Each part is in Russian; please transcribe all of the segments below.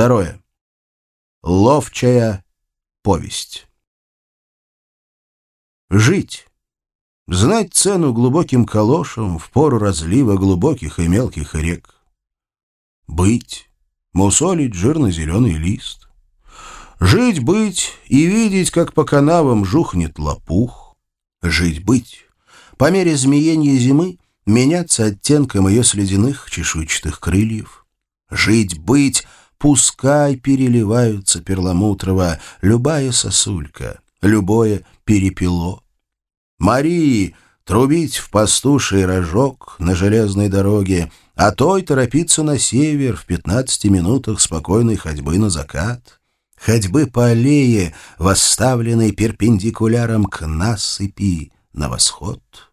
Второе. Ловчая повесть. Жить. Знать цену глубоким калошам в пору разлива глубоких и мелких рек. Быть. Мусолить жирно-зеленый лист. Жить-быть и видеть, как по канавам жухнет лопух. Жить-быть. По мере змеения зимы меняться оттенком ее слезяных чешуйчатых крыльев. Жить-быть, пускай переливаются перламутрово любая сосулька, любое перепело. Марии трубить в пастуший рожок на железной дороге, а той торопиться на север в пятнадцати минутах спокойной ходьбы на закат ходьбы по аллее, восставленной перпендикуляром к насыпи на восход.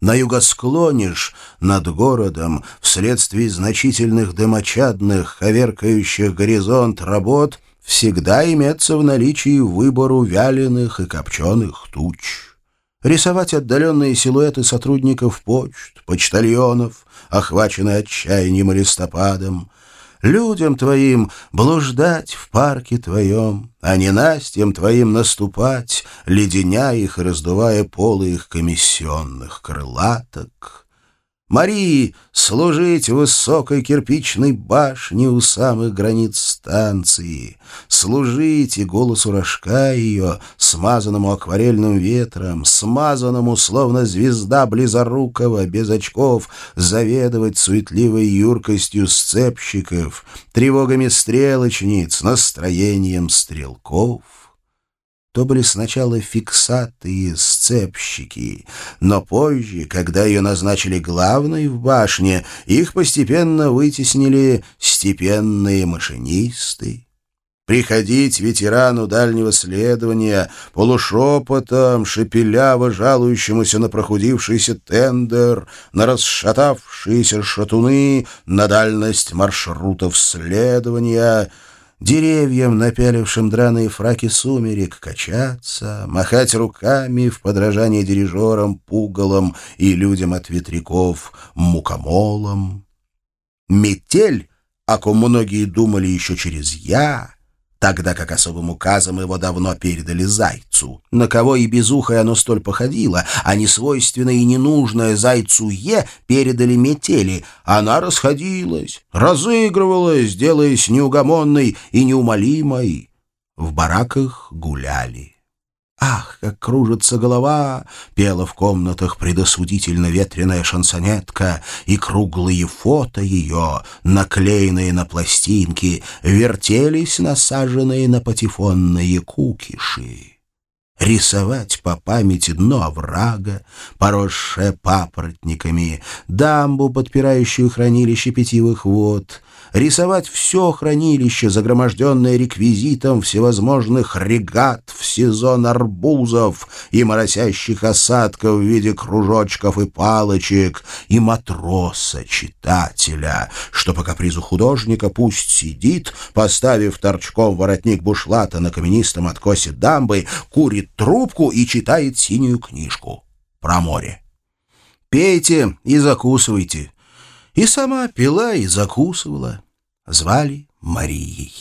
На югосклоне ж над городом, вследствие значительных дымочадных, коверкающих горизонт работ, всегда имеется в наличии выбору вяленых и копченых туч. Рисовать отдаленные силуэты сотрудников почт, почтальонов, охваченные отчаянием и листопадом, людям твоим блуждать в парке твоем, а не настям твоим наступать, леденя их раздувая полы их комиссионных крылаток. Марии служить высокой кирпичной башне у самых границ станции, служить и голосу рожка ее, смазанному акварельным ветром, смазанному, словно звезда близорукого, без очков, заведовать суетливой юркостью сцепщиков, тревогами стрелочниц, настроением стрелков то были сначала фиксаты и сцепщики, но позже, когда ее назначили главной в башне, их постепенно вытеснили степенные машинисты. Приходить ветерану дальнего следования, полушепотом, шепеляво жалующемуся на прохудившийся тендер, на расшатавшиеся шатуны, на дальность маршрутов следования — деревьям, напялившим драные фраки сумерек, качаться, махать руками в подражание дирижерам, пугалам и людям от ветряков, мукомолом. Метель, о ком многие думали еще через «я», тогда как особым указом его давно передали зайцу. На кого и безухое оно столь походило, а несвойственное и ненужное зайцу Е передали метели. Она расходилась, разыгрывалась, делаясь неугомонной и неумолимой. В бараках гуляли. «Ах, как кружится голова!» — пела в комнатах предосудительно ветреная шансонетка, и круглые фото ее, наклеенные на пластинки, вертелись насаженные на патефонные кукиши. Рисовать по памяти дно оврага, поросшее папоротниками, дамбу, подпирающую хранилище питьевых вод — рисовать все хранилище, загроможденное реквизитом всевозможных регат в сезон арбузов и моросящих осадков в виде кружочков и палочек, и матроса-читателя, что по капризу художника пусть сидит, поставив торчком воротник бушлата на каменистом откосе дамбы, курит трубку и читает синюю книжку про море. Пейте и закусывайте, и сама пила и закусывала. Звали Марией.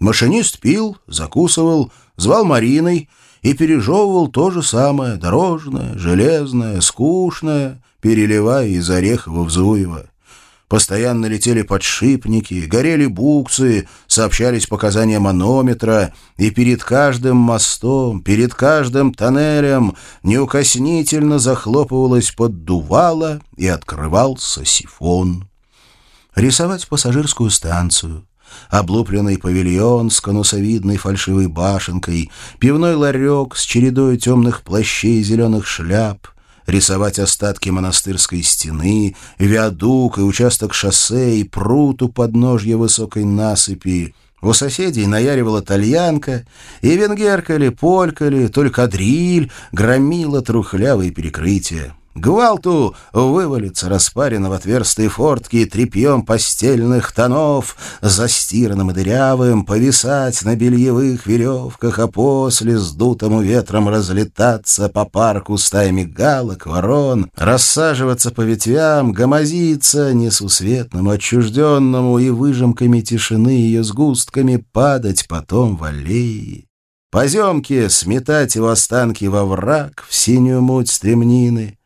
Машинист пил, закусывал, звал Мариной и пережевывал то же самое, дорожное, железное, скучное, переливая из Орехова в Зуево. Постоянно летели подшипники, горели буксы, сообщались показания манометра, и перед каждым мостом, перед каждым тоннелем неукоснительно захлопывалось поддувало и открывался сифон. Рисовать пассажирскую станцию, облупленный павильон с конусовидной фальшивой башенкой, пивной ларек с чередой темных плащей и зеленых шляп, рисовать остатки монастырской стены, виадук и участок шоссе и пруд у подножья высокой насыпи. У соседей наяривала тальянка, и венгерка ли, полька ли, только дриль громила трухлявые перекрытия. Гвалту вывалится распарено в отверстые фортки тряпьем постельных тонов, застиранным и дырявым, повисать на бельевых веревках, а после с дутому ветром разлетаться по парку стаями галок, ворон, рассаживаться по ветвям, гомозиться несусветному, отчужденному и выжимками тишины ее сгустками падать потом в аллеи. Поземки сметать его останки во враг, в синюю муть стремнины —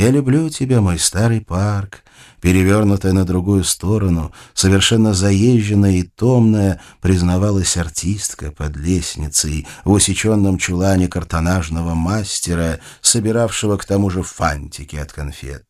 я люблю тебя, мой старый парк, перевернутая на другую сторону, совершенно заезженная и томная, признавалась артистка под лестницей в усеченном чулане картонажного мастера, собиравшего к тому же фантики от конфет.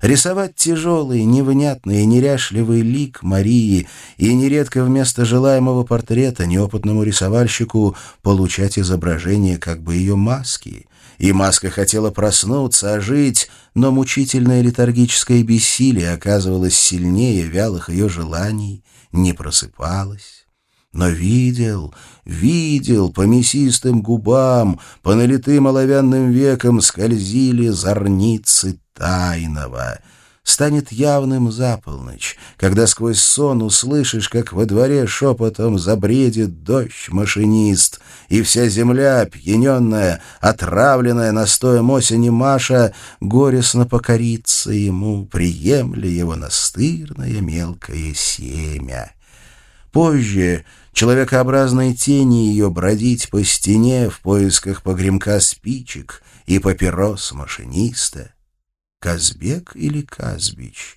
Рисовать тяжелый, невнятный и неряшливый лик Марии и нередко вместо желаемого портрета неопытному рисовальщику получать изображение как бы ее маски — и маска хотела проснуться, ожить, но мучительное летаргическое бессилие оказывалось сильнее вялых ее желаний, не просыпалась. Но видел, видел, по мясистым губам, по налитым оловянным векам скользили зорницы тайного — станет явным за полночь, когда сквозь сон услышишь, как во дворе шепотом забредет дождь машинист, и вся земля, пьяненная, отравленная настоем осени Маша, горестно покорится ему, приемля его настырное мелкое семя. Позже человекообразной тени ее бродить по стене в поисках погремка спичек и папирос машиниста — Казбек или Казбич.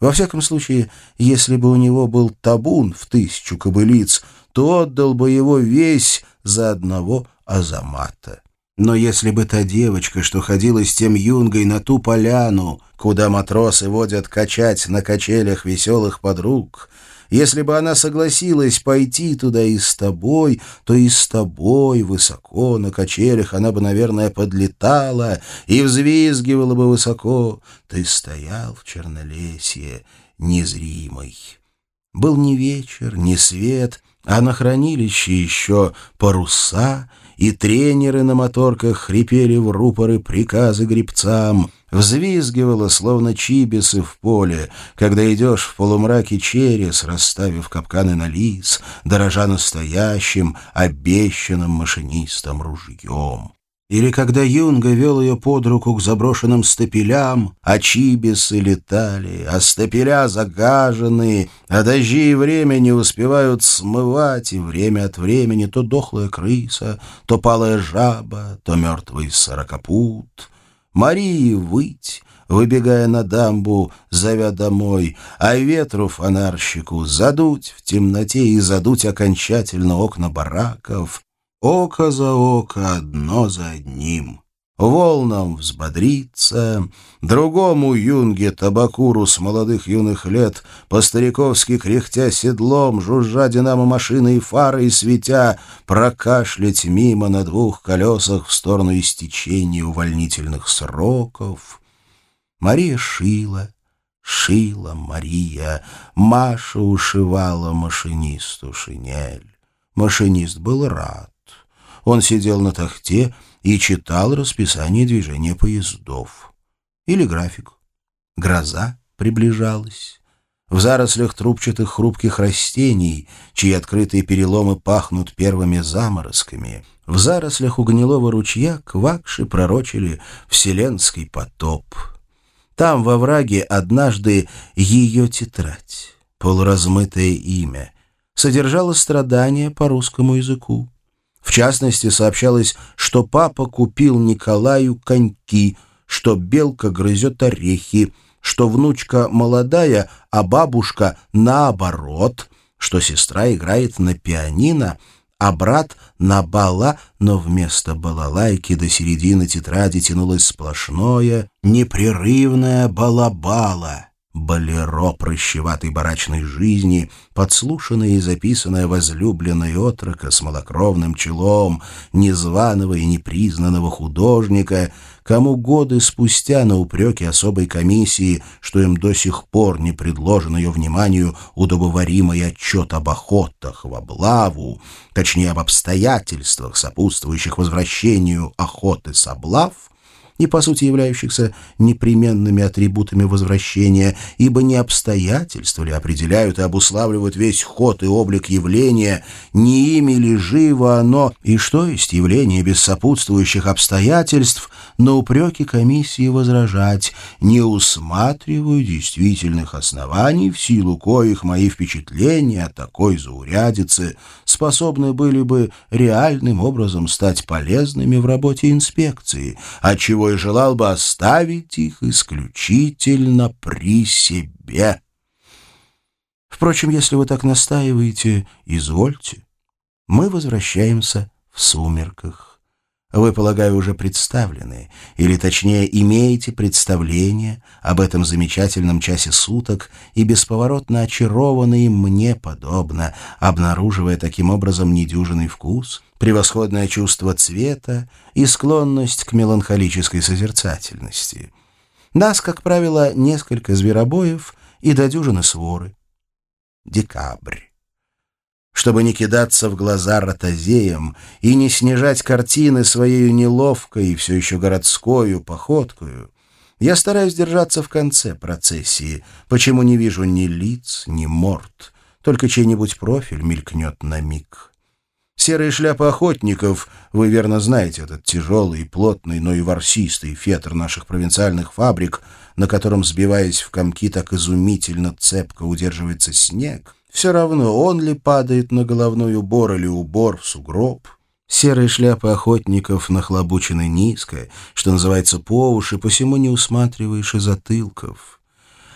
Во всяком случае, если бы у него был табун в тысячу кобылиц, то отдал бы его весь за одного Азамата. Но если бы та девочка, что ходила с тем юнгой на ту поляну, куда матросы водят качать на качелях веселых подруг, если бы она согласилась пойти туда и с тобой, то и с тобой высоко на качелях она бы, наверное, подлетала и взвизгивала бы высоко. Ты стоял в чернолесье незримый. Был не вечер, не свет, а на хранилище еще паруса — и тренеры на моторках хрипели в рупоры приказы гребцам, взвизгивало, словно чибисы в поле, когда идешь в полумраке через, расставив капканы на лис, дорожа настоящим, обещанным машинистом ружьем. Или когда Юнга вел ее под руку к заброшенным стапелям, а чибисы летали, а стапеля загажены, а дожди и время не успевают смывать, и время от времени то дохлая крыса, то палая жаба, то мертвый сорокопут. Марии выть, выбегая на дамбу, зовя домой, а ветру фонарщику задуть в темноте и задуть окончательно окна бараков, Око за око, одно за одним. Волнам взбодриться, другому юнге табакуру с молодых юных лет, по-стариковски кряхтя седлом, жужжа динамо машины и фары и светя, прокашлять мимо на двух колесах в сторону истечения увольнительных сроков. Мария шила, шила Мария, Маша ушивала машинисту шинель. Машинист был рад. Он сидел на тахте и читал расписание движения поездов. Или график. Гроза приближалась. В зарослях трубчатых хрупких растений, чьи открытые переломы пахнут первыми заморозками, в зарослях у гнилого ручья квакши пророчили вселенский потоп. Там, во враге, однажды ее тетрадь, полуразмытое имя, содержала страдания по русскому языку. В частности, сообщалось, что папа купил Николаю коньки, что белка грызет орехи, что внучка молодая, а бабушка наоборот, что сестра играет на пианино, а брат на бала, но вместо балалайки до середины тетради тянулось сплошное, непрерывное балабала. Болеро прыщеватой барачной жизни, подслушанное и записанное возлюбленной отрока с малокровным челом, незваного и непризнанного художника, кому годы спустя на упреки особой комиссии, что им до сих пор не предложен ее вниманию удобоваримый отчет об охотах в облаву, точнее об обстоятельствах, сопутствующих возвращению охоты с облав, и, по сути, являющихся непременными атрибутами возвращения, ибо не обстоятельства ли определяют и обуславливают весь ход и облик явления, не ими ли живо оно, и что есть явление без сопутствующих обстоятельств, на упреки комиссии возражать, не усматриваю действительных оснований, в силу коих мои впечатления от такой заурядицы способны были бы реальным образом стать полезными в работе инспекции, отчего и желал бы оставить их исключительно при себе. Впрочем, если вы так настаиваете, извольте. Мы возвращаемся в сумерках. Вы, полагаю, уже представлены, или точнее имеете представление об этом замечательном часе суток и бесповоротно очарованы им мне подобно, обнаруживая таким образом недюжинный вкус, превосходное чувство цвета и склонность к меланхолической созерцательности. Нас, как правило, несколько зверобоев и до дюжины своры. Декабрь чтобы не кидаться в глаза ротозеям и не снижать картины своей неловкой и все еще городскою походкою, я стараюсь держаться в конце процессии, почему не вижу ни лиц, ни морд, только чей-нибудь профиль мелькнет на миг. Серые шляпы охотников, вы верно знаете этот тяжелый, плотный, но и ворсистый фетр наших провинциальных фабрик, на котором, сбиваясь в комки, так изумительно цепко удерживается снег, все равно, он ли падает на головной убор или убор в сугроб. Серые шляпы охотников нахлобучены низко, что называется по уши, посему не усматриваешь и затылков.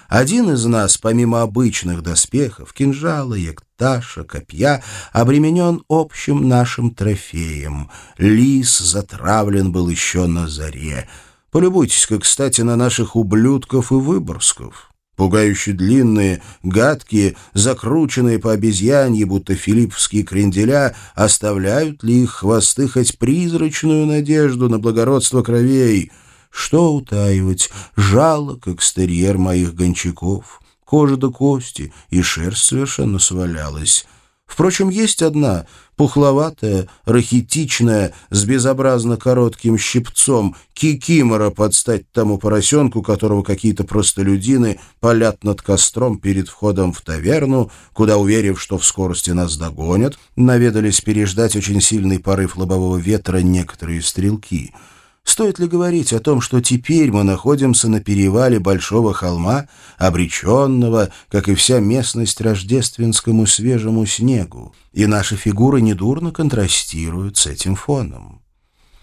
Один из нас, помимо обычных доспехов, кинжала, екташа, копья, обременен общим нашим трофеем. Лис затравлен был еще на заре. Полюбуйтесь-ка, кстати, на наших ублюдков и выборсков. Пугающе длинные, гадкие, закрученные по обезьянье, будто филипповские кренделя, оставляют ли их хвосты хоть призрачную надежду на благородство кровей? Что утаивать? Жалок экстерьер моих гончаков. Кожа до кости, и шерсть совершенно свалялась. Впрочем, есть одна, пухловатая, рахитичная, с безобразно коротким щипцом, кикимора под стать тому поросенку, которого какие-то простолюдины палят над костром перед входом в таверну, куда, уверив, что в скорости нас догонят, наведались переждать очень сильный порыв лобового ветра некоторые стрелки — Стоит ли говорить о том, что теперь мы находимся на перевале Большого холма, обреченного, как и вся местность, рождественскому свежему снегу, и наши фигуры недурно контрастируют с этим фоном?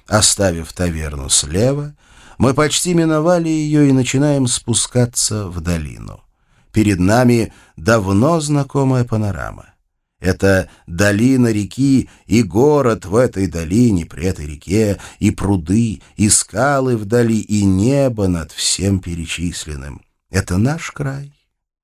Оставив таверну слева, мы почти миновали ее и начинаем спускаться в долину. Перед нами давно знакомая панорама. Это долина реки и город в этой долине, при этой реке, и пруды, и скалы вдали, и небо над всем перечисленным. Это наш край.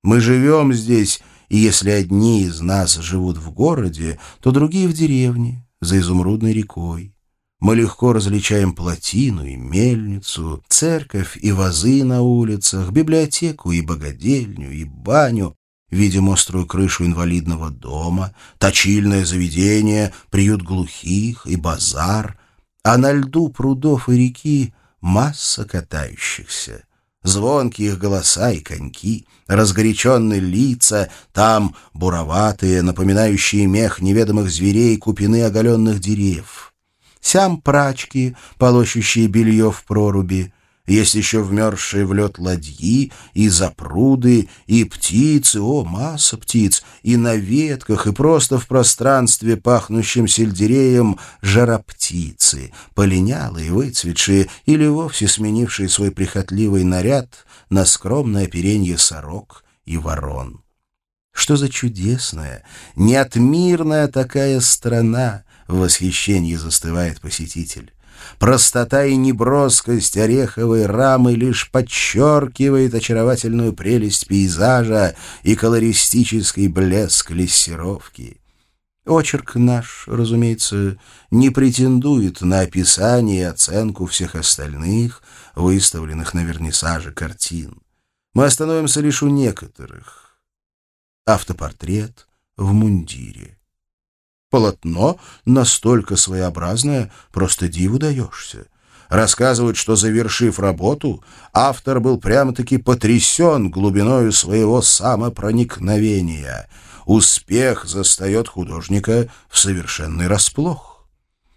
Мы живем здесь, и если одни из нас живут в городе, то другие в деревне, за изумрудной рекой. Мы легко различаем плотину и мельницу, церковь и вазы на улицах, библиотеку и богадельню, и баню, видим острую крышу инвалидного дома, точильное заведение, приют глухих и базар, а на льду прудов и реки масса катающихся. Звонкие их голоса и коньки, разгоряченные лица, там буроватые, напоминающие мех неведомых зверей, купины оголенных деревьев. Сям прачки, полощущие белье в проруби, есть еще вмерзшие в лед ладьи, и запруды, и птицы, о, масса птиц, и на ветках, и просто в пространстве, пахнущем сельдереем, жароптицы, полинялые, выцветшие или вовсе сменившие свой прихотливый наряд на скромное оперенье сорок и ворон. Что за чудесная, неотмирная такая страна, в восхищении застывает посетитель. Простота и неброскость ореховой рамы лишь подчеркивает очаровательную прелесть пейзажа и колористический блеск лессировки. Очерк наш, разумеется, не претендует на описание и оценку всех остальных, выставленных на вернисаже картин. Мы остановимся лишь у некоторых. Автопортрет в мундире. Полотно настолько своеобразное, просто диву даешься. Рассказывают, что, завершив работу, автор был прямо-таки потрясен глубиною своего самопроникновения. Успех застает художника в совершенный расплох.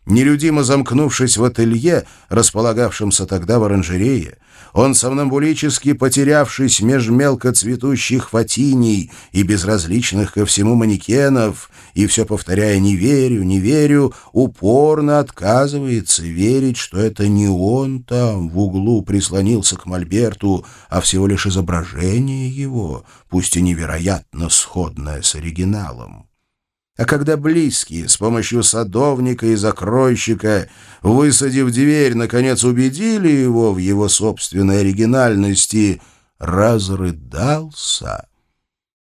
Нелюдимо замкнувшись в ателье, располагавшемся тогда в оранжерее, он, сомнамбулически потерявшись меж мелко цветущих и безразличных ко всему манекенов, и все повторяя «не верю, не верю», упорно отказывается верить, что это не он там в углу прислонился к мольберту, а всего лишь изображение его, пусть и невероятно сходное с оригиналом. А когда близкие с помощью садовника и закройщика, высадив дверь, наконец убедили его в его собственной оригинальности, разрыдался.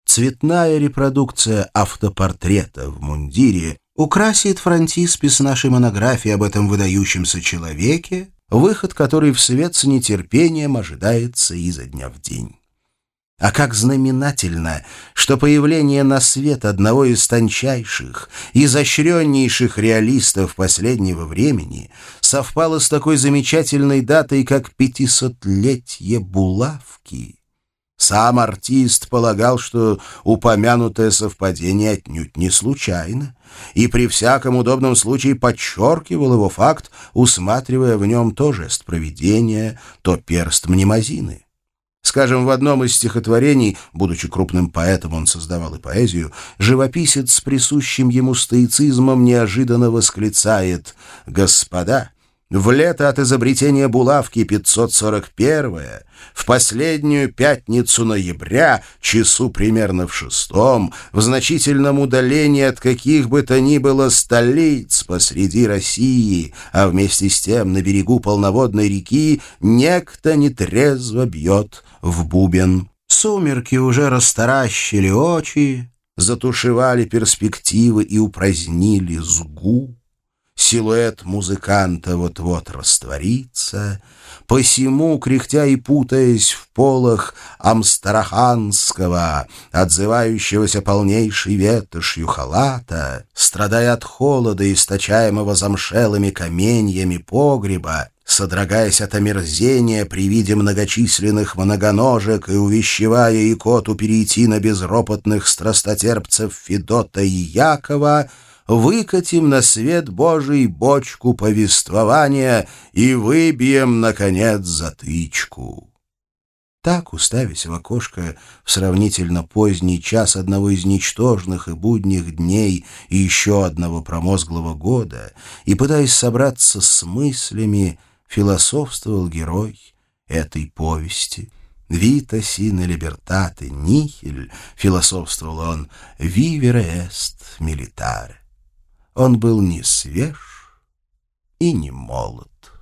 Цветная репродукция автопортрета в мундире украсит фронтиспис нашей монографии об этом выдающемся человеке, выход который в свет с нетерпением ожидается изо дня в день. А как знаменательно, что появление на свет одного из тончайших, изощреннейших реалистов последнего времени совпало с такой замечательной датой, как пятисотлетие булавки. Сам артист полагал, что упомянутое совпадение отнюдь не случайно, и при всяком удобном случае подчеркивал его факт, усматривая в нем то жест провидения, то перст мнемозины. Скажем, в одном из стихотворений, будучи крупным поэтом, он создавал и поэзию, живописец с присущим ему стоицизмом неожиданно восклицает «Господа, в лето от изобретения булавки 541 в последнюю пятницу ноября, часу примерно в шестом, в значительном удалении от каких бы то ни было столиц посреди России, а вместе с тем на берегу полноводной реки, некто нетрезво бьет в бубен. Сумерки уже растаращили очи, затушевали перспективы и упразднили сгу. Силуэт музыканта вот-вот растворится, Посему, кряхтя и путаясь в полах Амстараханского, отзывающегося полнейшей ветошью халата, страдая от холода, источаемого замшелыми каменьями погреба, содрогаясь от омерзения при виде многочисленных многоножек и увещевая икоту перейти на безропотных страстотерпцев Федота и Якова, выкатим на свет Божий бочку повествования и выбьем, наконец, затычку. Так, уставясь в окошко в сравнительно поздний час одного из ничтожных и будних дней и еще одного промозглого года, и пытаясь собраться с мыслями, философствовал герой этой повести. «Vita sine libertate nihil», — философствовал он, «vivere est militare». Он был не свеж и не молод.